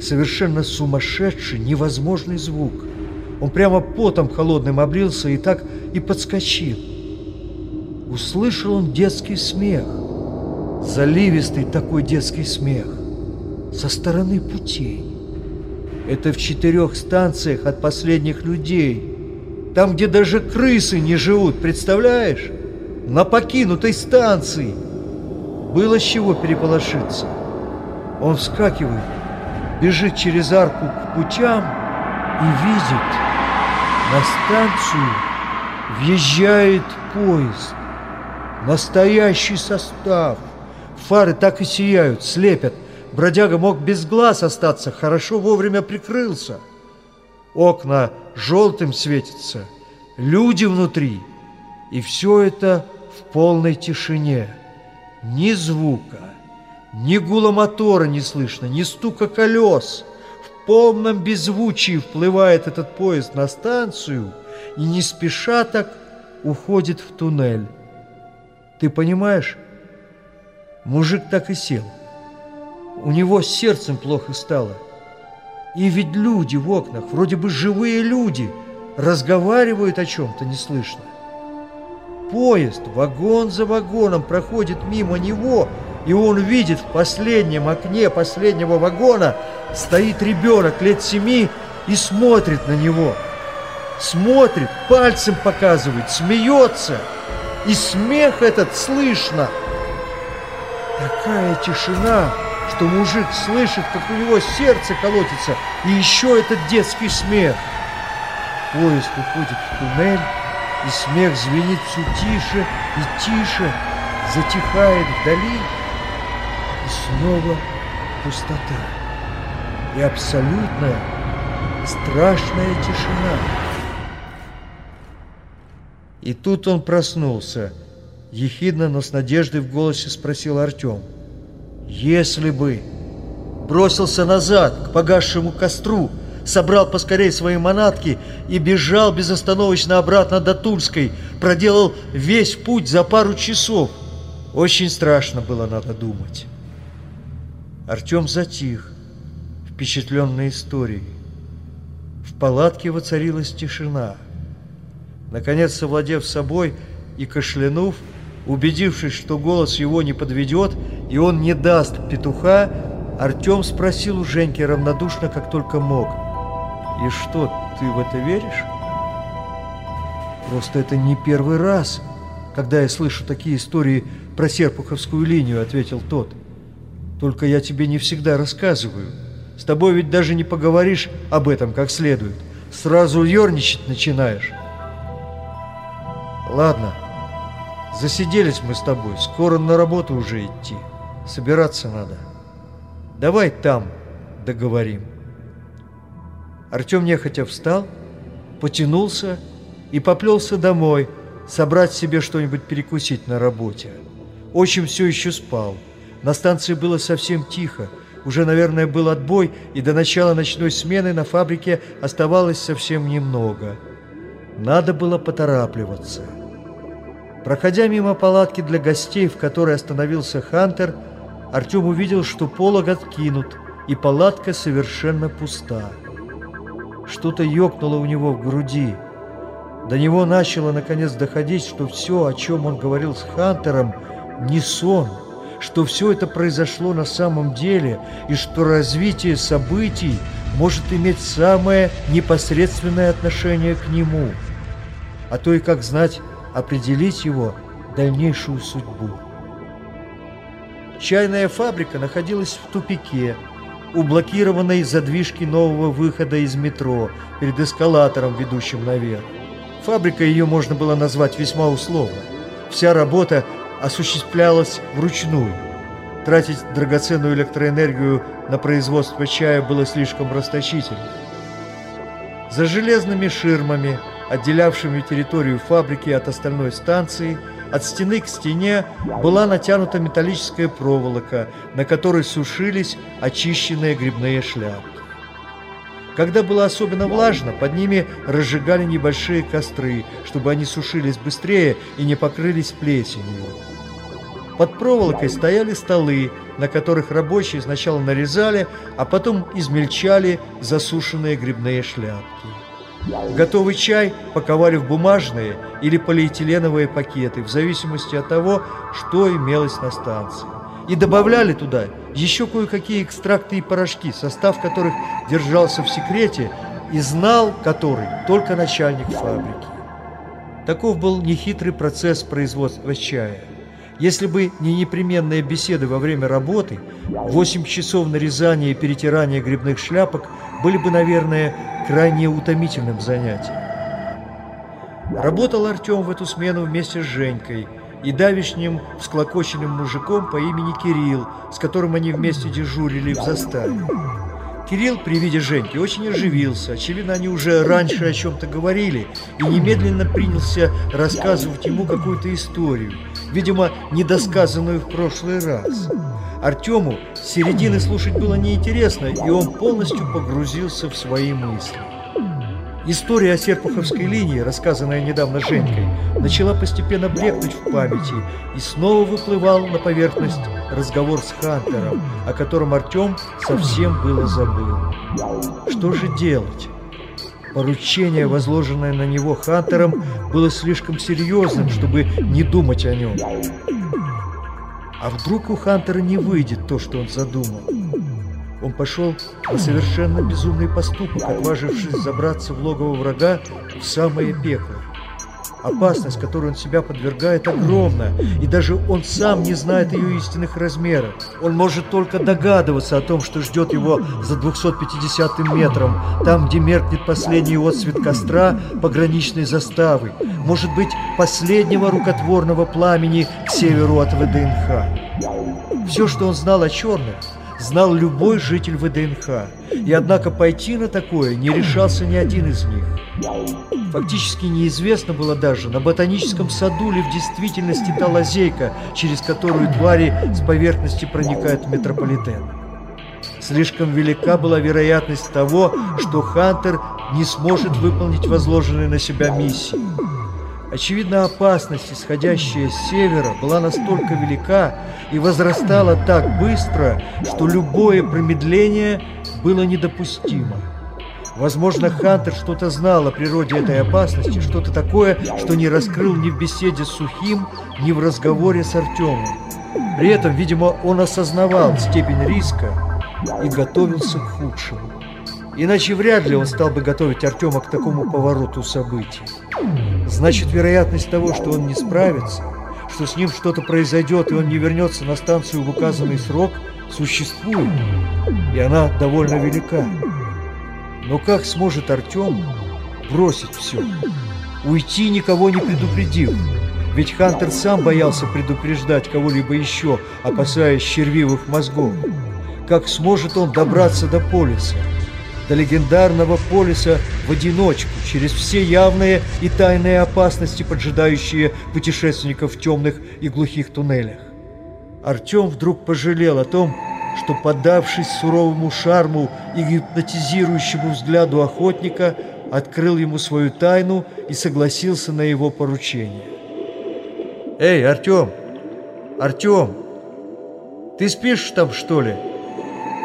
S1: совершенно сумасшедший, невозможный звук. Он прямо потом холодным облился и так и подскочил. Услышал он детский смех, заливистый такой детский смех, со стороны путей. Это в четырех станциях от последних людей. Там, где даже крысы не живут, представляешь? На покинутой станции. Было с чего переполошиться. Он вскакивает, бежит через арку к путям и видит, на станцию въезжает поезд. Настоящий состав. Фары так и сияют, слепят. Бродяга мог без глаз остаться, хорошо вовремя прикрылся. Окна желтым светятся, люди внутри. И все это в полной тишине. Ни звука, ни гула мотора не слышно, ни стука колес. В полном беззвучии вплывает этот поезд на станцию и не спеша так уходит в туннель. Ты понимаешь? Мужик так и сел. У него с сердцем плохо стало. И ведь люди в окнах, вроде бы живые люди, разговаривают о чем-то неслышно. Поезд вагон за вагоном проходит мимо него, и он видит в последнем окне последнего вагона стоит ребенок лет семи и смотрит на него. Смотрит, пальцем показывает, смеется, и смех этот слышно. Такая тишина, что мужик слышит, как у него сердце колотится, и еще этот детский смех. Поезд уходит в туннель, и смех звенит все тише и тише, затихает вдали, и снова пустота. И абсолютная, страшная тишина. И тут он проснулся. Ехидно, но с надеждой в голосе спросил Артем. «Если бы...» Бросился назад, к погасшему костру, собрал поскорей свои манатки и бежал безостановочно обратно до Тульской, проделал весь путь за пару часов. Очень страшно было, надо думать. Артем затих, впечатленной историей. В палатке воцарилась тишина. Наконец, совладев собой и кашлянув, убедившись, что голос его не подведет и он не даст петуха, Артем спросил у Женьки равнодушно, как только мог – и что, ты в это веришь? Просто это не первый раз, когда я слышу такие истории про Серпуховскую линию, ответил тот. Только я тебе не всегда рассказываю. С тобой ведь даже не поговоришь об этом как следует. Сразу ерничать начинаешь. Ладно, засиделись мы с тобой. Скоро на работу уже идти. Собираться надо. Давай там договорим. Артем нехотя встал, потянулся и поплелся домой, собрать себе что-нибудь перекусить на работе. Отчим все еще спал. На станции было совсем тихо. Уже, наверное, был отбой, и до начала ночной смены на фабрике оставалось совсем немного. Надо было поторапливаться. Проходя мимо палатки для гостей, в которой остановился Хантер, Артем увидел, что полог откинут, и палатка совершенно пуста. Что-то ёкнуло у него в груди. До него начало наконец доходить, что все, о чем он говорил с Хантером, не сон, что все это произошло на самом деле, и что развитие событий может иметь самое непосредственное отношение к нему, а то и, как знать, определить его дальнейшую судьбу. Чайная фабрика находилась в тупике – у блокированной задвижки нового выхода из метро перед эскалатором, ведущим наверх. Фабрикой ее можно было назвать весьма условно. Вся работа осуществлялось вручную. Тратить драгоценную электроэнергию на производство чая было слишком расточительно. За железными ширмами, отделявшими территорию фабрики от остальной станции, от стены к стене была натянута металлическая проволока, на которой сушились очищенные грибные шляпки. Когда было особенно влажно, под ними разжигали небольшие костры, чтобы они сушились быстрее и не покрылись плесенью. Под проволокой стояли столы, на которых рабочие сначала нарезали, а потом измельчали засушенные грибные шляпки. Готовый чай паковали в бумажные или полиэтиленовые пакеты, в зависимости от того, что имелось на станции и добавляли туда еще кое-какие экстракты и порошки, состав которых держался в секрете и знал который только начальник фабрики. Таков был нехитрый процесс производства чая. Если бы не непременные беседы во время работы, 8 часов нарезания и перетирания грибных шляпок были бы, наверное, крайне утомительным занятием. Работал Артем в эту смену вместе с Женькой – и давишним всклокоченным мужиком по имени Кирилл, с которым они вместе дежурили в заставе. Кирилл при виде Женьки очень оживился. Очевидно, они уже раньше о чем-то говорили и немедленно принялся рассказывать ему какую-то историю, видимо, недосказанную в прошлый раз. Артему середины слушать было неинтересно, и он полностью погрузился в свои мысли. История о Серпуховской линии, рассказанная недавно Женькой, начала постепенно блекнуть в памяти, и снова выплывал на поверхность разговор с Хантером, о котором Артем совсем было забыл. Что же делать? Поручение, возложенное на него Хантером, было слишком серьезным, чтобы не думать о нем. А вдруг у Хантера не выйдет то, что он задумал? Он пошел на совершенно безумный поступок, отважившись забраться в логово врага в самое пекло. Опасность, которой он себя подвергает, огромна, и даже он сам не знает ее истинных размеров. Он может только догадываться о том, что ждет его за 250 метром, там, где меркнет последний отсвет костра пограничной заставы, может быть, последнего рукотворного пламени к северу от ВДНХ. Все, что он знал о черных, знал любой житель ВДНХ, и однако пойти на такое не решался ни один из них. Фактически неизвестно было даже, на ботаническом саду ли в действительности та лазейка, через которую твари с поверхности проникают в метрополитен. Слишком велика была вероятность того, что Хантер не сможет выполнить возложенные на себя миссии. Очевидно, опасность, исходящая с севера, была настолько велика и возрастала так быстро, что любое промедление было недопустимо. Возможно, Хантер что-то знал о природе этой опасности, что-то такое, что не раскрыл ни в беседе с Сухим, ни в разговоре с Артемом. При этом, видимо, он осознавал степень риска и готовился к худшему. Иначе вряд ли он стал бы готовить Артема к такому повороту событий. Значит, вероятность того, что он не справится, что с ним что-то произойдет, и он не вернется на станцию в указанный срок, существует, и она довольно велика. Но как сможет Артем бросить все? Уйти, никого не предупредив? Ведь Хантер сам боялся предупреждать кого-либо еще, опасаясь червивых мозгов. Как сможет он добраться до полиса? До легендарного полиса в одиночку, через все явные и тайные опасности, поджидающие путешественников в темных и глухих туннелях. Артем вдруг пожалел о том, что, поддавшись суровому шарму и гипнотизирующему взгляду охотника, открыл ему свою тайну и согласился на его поручение. «Эй, Артем! Артем! Ты спишь там, что ли?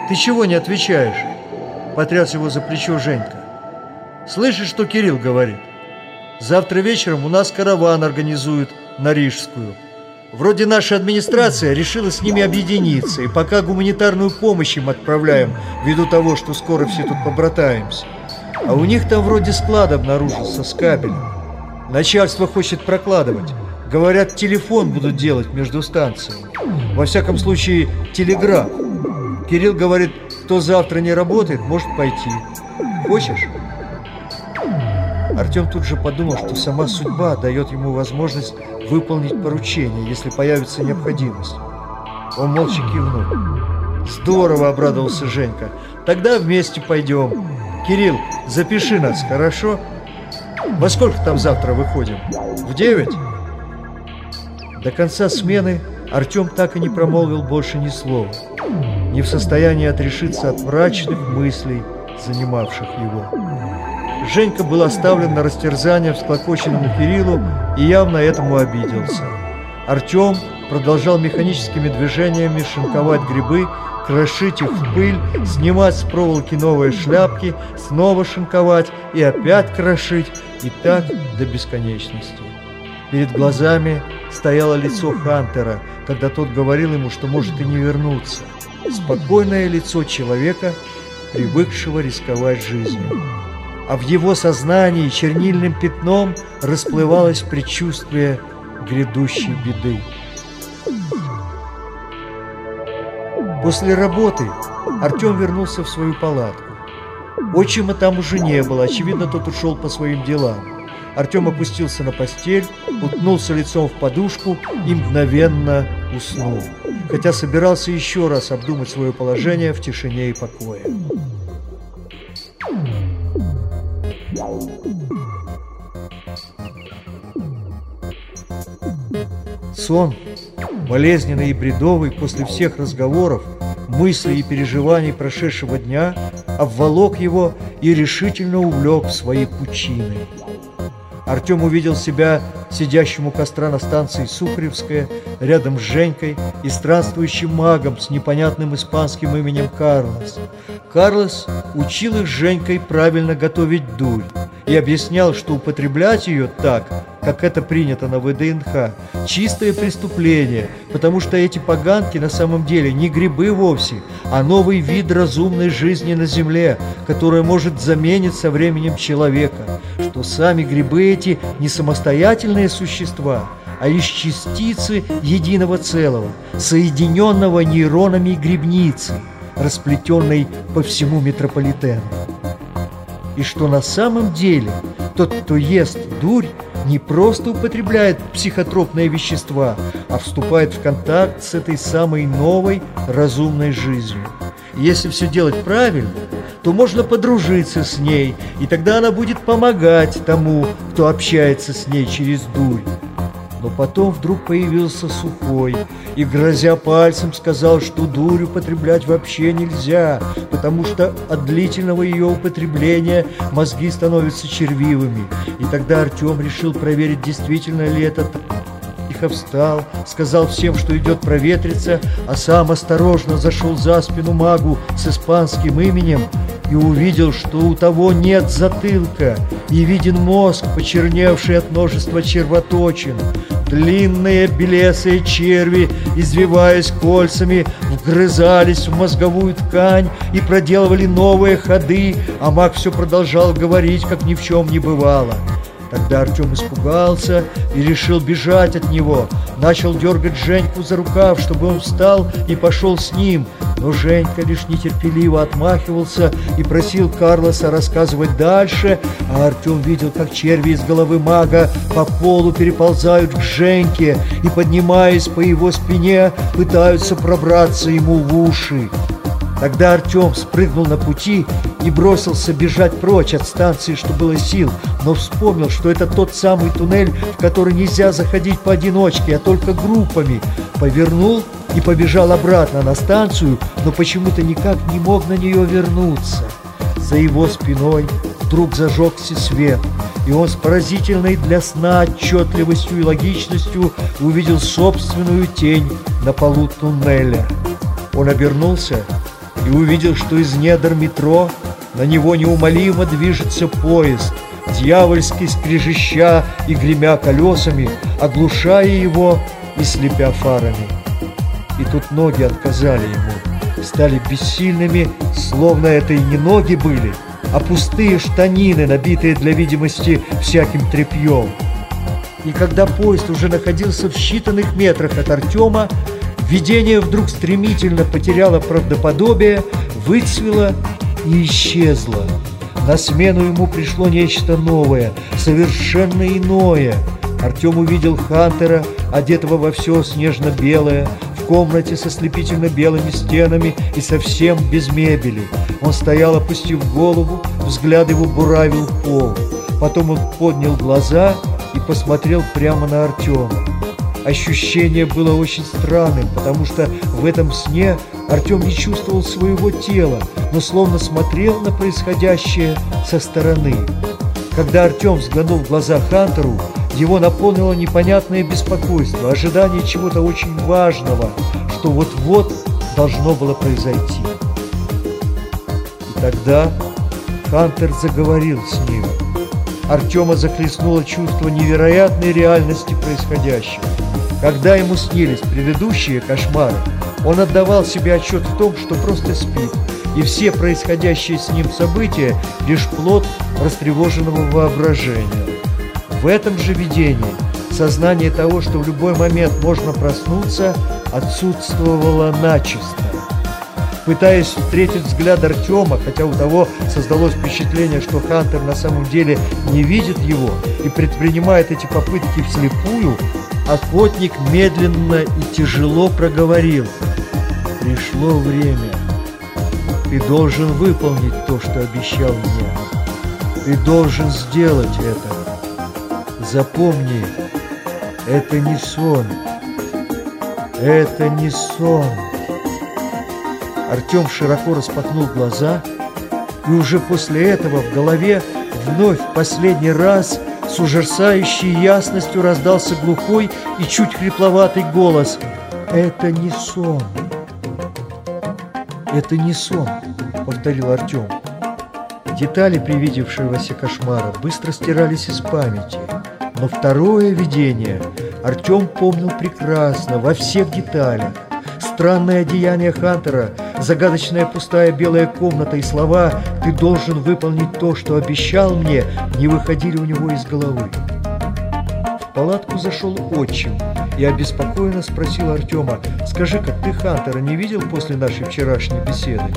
S1: Ты чего не отвечаешь?» Потряс его за плечо Женька. «Слышишь, что Кирилл говорит? Завтра вечером у нас караван организуют на Рижскую. Вроде наша администрация решила с ними объединиться, и пока гуманитарную помощь им отправляем, ввиду того, что скоро все тут побратаемся. А у них там вроде склад обнаружился с кабелем. Начальство хочет прокладывать. Говорят, телефон будут делать между станциями. Во всяком случае, телеграф. Кирилл говорит, кто завтра не работает, может пойти. Хочешь? Артем тут же подумал, что сама судьба дает ему возможность выполнить поручение, если появится необходимость. Он молча кивнул. «Здорово!» – обрадовался Женька. «Тогда вместе пойдем. Кирилл, запиши нас, хорошо? Во сколько там завтра выходим? В девять?» До конца смены Артем так и не промолвил больше ни слова. Не в состоянии отрешиться от мрачных мыслей, занимавших его. Женька был оставлен на растерзание всклокоченному Кириллу и явно этому обиделся. Артем продолжал механическими движениями шинковать грибы, крошить их в пыль, снимать с проволоки новые шляпки, снова шинковать и опять крошить, и так до бесконечности. Перед глазами стояло лицо Хантера, когда тот говорил ему, что может и не вернуться. Спокойное лицо человека, привыкшего рисковать жизнью. А в его сознании чернильным пятном расплывалось предчувствие грядущей беды. После работы Артем вернулся в свою палатку. Отчима там уже не было, очевидно, тот ушел по своим делам. Артем опустился на постель, уткнулся лицом в подушку и мгновенно уснул, хотя собирался еще раз обдумать свое положение в тишине и покое. Сон, болезненный и бредовый после всех разговоров, мыслей и переживаний прошедшего дня, обволок его и решительно увлек в свои пучины. Артем увидел себя сидящим у костра на станции Сухаревская, рядом с Женькой и странствующим магом с непонятным испанским именем Карлос. Карлос учил их с Женькой правильно готовить дурь и объяснял, что употреблять ее так, как это принято на ВДНХ, чистое преступление, потому что эти поганки на самом деле не грибы вовсе, а новый вид разумной жизни на Земле, которая может заменить со временем человека, сами грибы эти не самостоятельные существа, а лишь частицы единого целого, соединенного нейронами грибницы, расплетенной по всему метрополитену и что на самом деле тот, кто ест дурь, не просто употребляет психотропные вещества, а вступает в контакт с этой самой новой разумной жизнью. И если все делать правильно, то можно подружиться с ней, и тогда она будет помогать тому, кто общается с ней через дурь. Но потом вдруг появился сухой и, грозя пальцем, сказал, что дурь употреблять вообще нельзя, потому что от длительного ее употребления мозги становятся червивыми. И тогда Артем решил проверить, действительно ли это тихо встал, сказал всем, что идет проветриться, а сам осторожно зашел за спину магу с испанским именем и увидел, что у того нет затылка, и виден мозг, почерневший от множества червоточин. Длинные белесые черви, извиваясь кольцами, вгрызались в мозговую ткань и проделывали новые ходы, а маг все продолжал говорить, как ни в чем не бывало. Тогда Артем испугался и решил бежать от него. Начал дергать Женьку за рукав, чтобы он встал и пошел с ним. Но Женька лишь нетерпеливо отмахивался и просил Карлоса рассказывать дальше, а Артем видел, как черви из головы мага по полу переползают к Женьке и, поднимаясь по его спине, пытаются пробраться ему в уши. Тогда Артем спрыгнул на пути и бросился бежать прочь от станции, что было сил, но вспомнил, что это тот самый туннель, в который нельзя заходить поодиночке, а только группами. Повернул и побежал обратно на станцию, но почему-то никак не мог на нее вернуться. За его спиной вдруг зажегся свет, и он с поразительной для сна отчетливостью и логичностью увидел собственную тень на полу туннеля. Он обернулся и увидел, что из недр метро на него неумолимо движется поезд, дьявольски скрежеща и гремя колесами, оглушая его и слепя фарами. И тут ноги отказали ему, стали бессильными, словно это и не ноги были, а пустые штанины, набитые для видимости всяким тряпьем. И когда поезд уже находился в считанных метрах от Артема, Видение вдруг стремительно потеряло правдоподобие, выцвело и исчезло. На смену ему пришло нечто новое, совершенно иное. Артем увидел Хантера, одетого во все снежно-белое, в комнате со слепительно-белыми стенами и совсем без мебели. Он стоял, опустив голову, взгляд его буравил пол. Потом он поднял глаза и посмотрел прямо на Артема. Ощущение было очень странным, потому что в этом сне Артем не чувствовал своего тела, но словно смотрел на происходящее со стороны. Когда Артем взглянул в глаза Хантеру, его наполнило непонятное беспокойство, ожидание чего-то очень важного, что вот-вот должно было произойти. И тогда Хантер заговорил с ним. Артема захлестнуло чувство невероятной реальности происходящего. Когда ему снились предыдущие кошмары, он отдавал себе отчет в том, что просто спит, и все происходящие с ним события – лишь плод растревоженного воображения. В этом же видении сознание того, что в любой момент можно проснуться, отсутствовало начисто. Пытаясь встретить взгляд Артема, хотя у того создалось впечатление, что Хантер на самом деле не видит его и предпринимает эти попытки вслепую, охотник медленно и тяжело проговорил. «Пришло время. Ты должен выполнить то, что обещал мне. Ты должен сделать это». Запомни, это не сон. Это не сон. Артем широко распахнул глаза, и уже после этого в голове вновь в последний раз с ужасающей ясностью раздался глухой и чуть хрипловатый голос. «Это не сон!» «Это не сон!» — повторил Артем. Детали привидевшегося кошмара быстро стирались из памяти. Но второе видение Артем помнил прекрасно, во всех деталях. Странное одеяние Хантера, загадочная пустая белая комната и слова «Ты должен выполнить то, что обещал мне» не выходили у него из головы. В палатку зашел отчим и обеспокоенно спросил Артема «Скажи-ка, ты Хантера не видел после нашей вчерашней беседы?»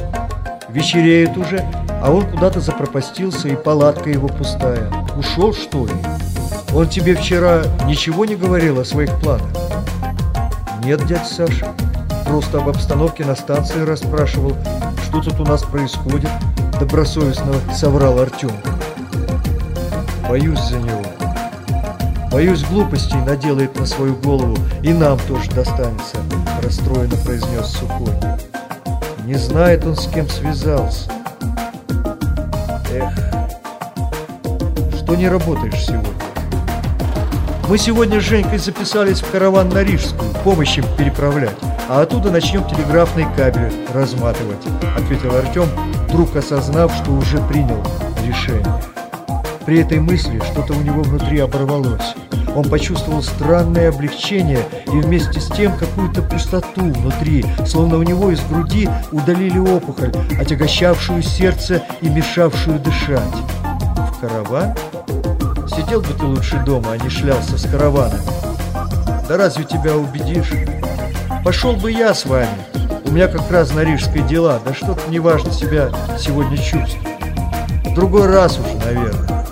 S1: Вечереет уже, а он куда-то запропастился, и палатка его пустая. Ушел, что ли? Он тебе вчера ничего не говорил о своих планах? Нет, дядь Саша. Просто об обстановке на станции расспрашивал, что тут у нас происходит, добросовестно соврал Артем. Боюсь за него. Боюсь, глупостей наделает на свою голову, и нам тоже достанется, расстроенно произнес Сухой. Не знает он, с кем связался. Эх, что не работаешь сегодня? Мы сегодня с Женькой записались в караван на Рижскую, помощь им переправлять, а оттуда начнем телеграфный кабель разматывать, ответил Артем, вдруг осознав, что уже принял решение. При этой мысли что-то у него внутри оборвалось. Он почувствовал странное облегчение и вместе с тем какую-то пустоту внутри, словно у него из груди удалили опухоль, отягощавшую сердце и мешавшую дышать. В караван? Сидел бы ты лучше дома, а не шлялся с караванами. Да разве тебя убедишь? Пошел бы я с вами. У меня как раз на Рижской дела, да что-то неважно себя сегодня чувствую. другой раз уже, наверное.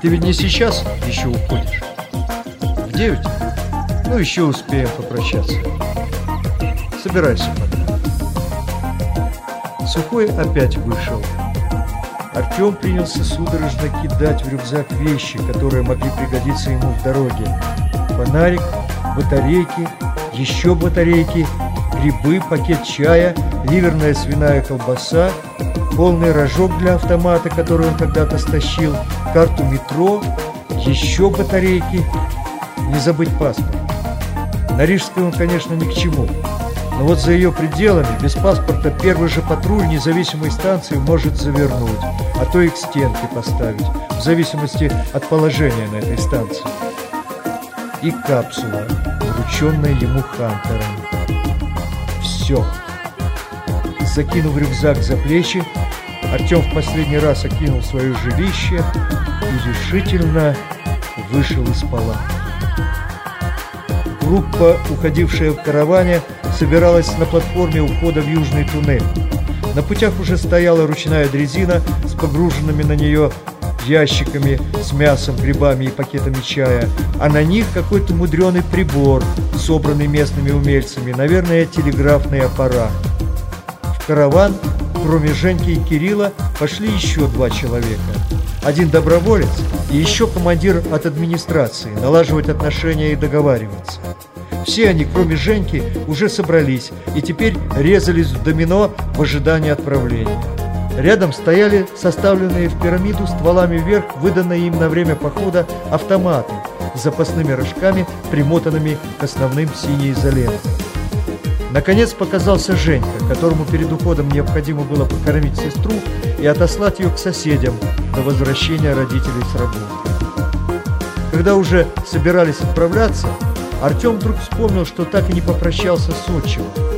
S1: Ты ведь не сейчас еще уходишь? В девять? Ну, еще успеем попрощаться. Собирайся пока. Сухой опять вышел. Артем принялся судорожно кидать в рюкзак вещи, которые могли пригодиться ему в дороге. Фонарик, батарейки, еще батарейки, грибы, пакет чая, ливерная свиная колбаса, полный рожок для автомата, который он когда-то стащил, карту метро, еще батарейки. Не забыть паспорт. На Рижской он, конечно, ни к чему. Но вот за ее пределами, без паспорта, первый же патруль независимой станции может завернуть, а то и к стенке поставить, в зависимости от положения на этой станции. И капсула, врученная ему Хантером. Все. Закинув рюкзак за плечи, Артем в последний раз окинул свое жилище и решительно вышел из палаты. Группа, уходившая в караване, собиралась на платформе ухода в южный туннель. На путях уже стояла ручная дрезина с погруженными на нее ящиками с мясом, грибами и пакетами чая, а на них какой-то мудреный прибор, собранный местными умельцами, наверное, телеграфный аппарат. В караван, кроме Женьки и Кирилла, пошли еще два человека. Один доброволец и еще командир от администрации, налаживать отношения и договариваться. Все они, кроме Женьки, уже собрались и теперь резались в домино в ожидании отправления. Рядом стояли составленные в пирамиду стволами вверх выданные им на время похода автоматы с запасными рожками, примотанными к основным синей изолентой. Наконец показался Женька, которому перед уходом необходимо было покормить сестру и отослать ее к соседям до возвращения родителей с работы. Когда уже собирались отправляться, Артем вдруг вспомнил, что так и не попрощался с отчимом.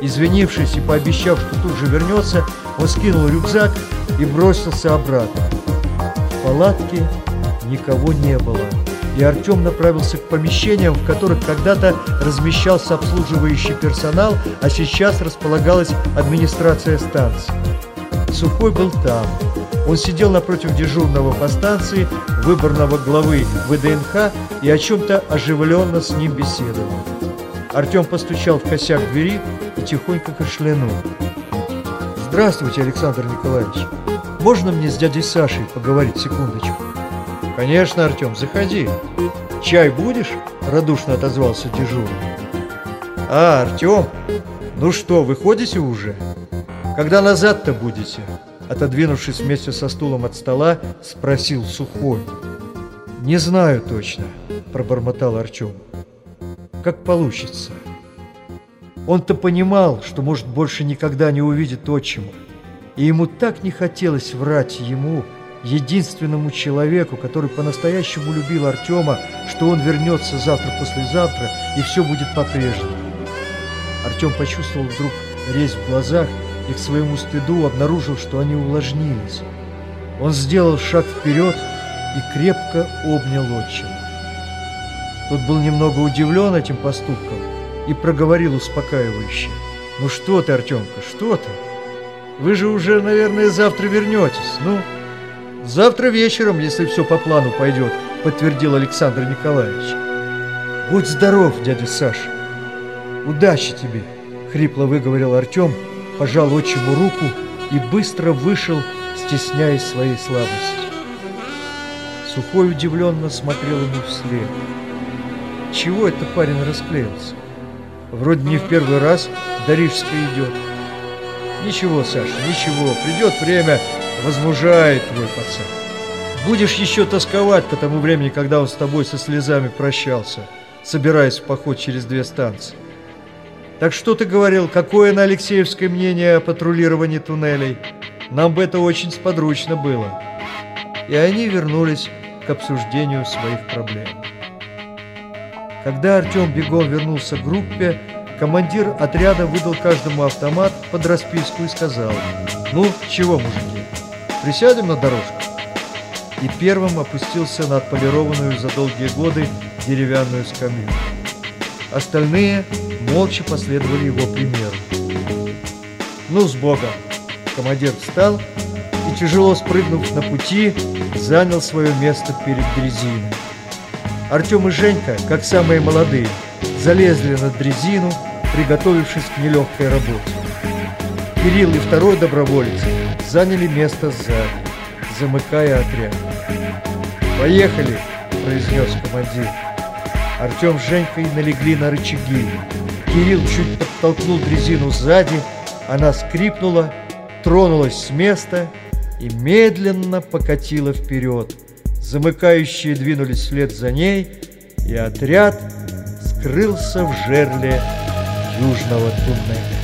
S1: Извинившись и пообещав, что тут же вернется, он скинул рюкзак и бросился обратно. В палатке никого не было, и Артем направился к помещениям, в которых когда-то размещался обслуживающий персонал, а сейчас располагалась администрация станции. Сухой был там. Он сидел напротив дежурного по станции, выборного главы ВДНХ, и о чем-то оживленно с ним беседовал. Артем постучал в косяк двери и тихонько кашлянул. «Здравствуйте, Александр Николаевич. Можно мне с дядей Сашей поговорить секундочку?» «Конечно, Артем, заходи. Чай будешь?» – радушно отозвался дежурный. «А, Артем, ну что, выходите уже? Когда назад-то будете?» Отодвинувшись вместе со стулом от стола, спросил Сухой. «Не знаю точно», – пробормотал Артем. «Как получится». Он-то понимал, что, может, больше никогда не увидит отчима. И ему так не хотелось врать ему, единственному человеку, который по-настоящему любил Артема, что он вернется завтра-послезавтра, и все будет по-прежнему. Артем почувствовал вдруг резь в глазах и к своему стыду обнаружил, что они увлажнились. Он сделал шаг вперед и крепко обнял отчима. Тот был немного удивлен этим поступком, и проговорил успокаивающе. «Ну что ты, Артемка, что ты? Вы же уже, наверное, завтра вернетесь. Ну, завтра вечером, если все по плану пойдет», подтвердил Александр Николаевич. «Будь здоров, дядя Саша. Удачи тебе!» Хрипло выговорил Артем, пожал отчиму руку и быстро вышел, стесняясь своей слабости. Сухой удивленно смотрел ему вслед. Чего это парень расклеился? Вроде не в первый раз до Рижской идет. Ничего, Саша, ничего. Придет время, возмужает твой пацан. Будешь еще тосковать по тому времени, когда он с тобой со слезами прощался, собираясь в поход через две станции. Так что ты говорил, какое на Алексеевское мнение о патрулировании туннелей? Нам бы это очень сподручно было. И они вернулись к обсуждению своих проблем. Когда Артем бегом вернулся к группе, командир отряда выдал каждому автомат под расписку и сказал, «Ну, чего, мужики, присядем на дорожку?» И первым опустился на отполированную за долгие годы деревянную скамью. Остальные молча последовали его примеру. «Ну, с Богом!» Командир встал и, тяжело спрыгнув на пути, занял свое место перед дрезиной. Артем и Женька, как самые молодые, залезли на дрезину, приготовившись к нелегкой работе. Кирилл и второй доброволец заняли место сзади, замыкая отряд. «Поехали!» – произнес командир. Артем с Женькой налегли на рычаги. Кирилл чуть подтолкнул дрезину сзади, она скрипнула, тронулась с места и медленно покатила вперед – Замыкающие двинулись вслед за ней, и отряд скрылся в жерле южного туннеля.